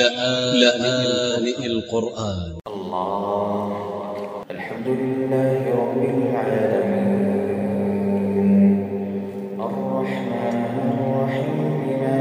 لآن, لآن القرآن. الله الحمد لله رب العالمين. الرحمن الرحيم.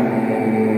العالمين